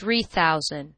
three thousand.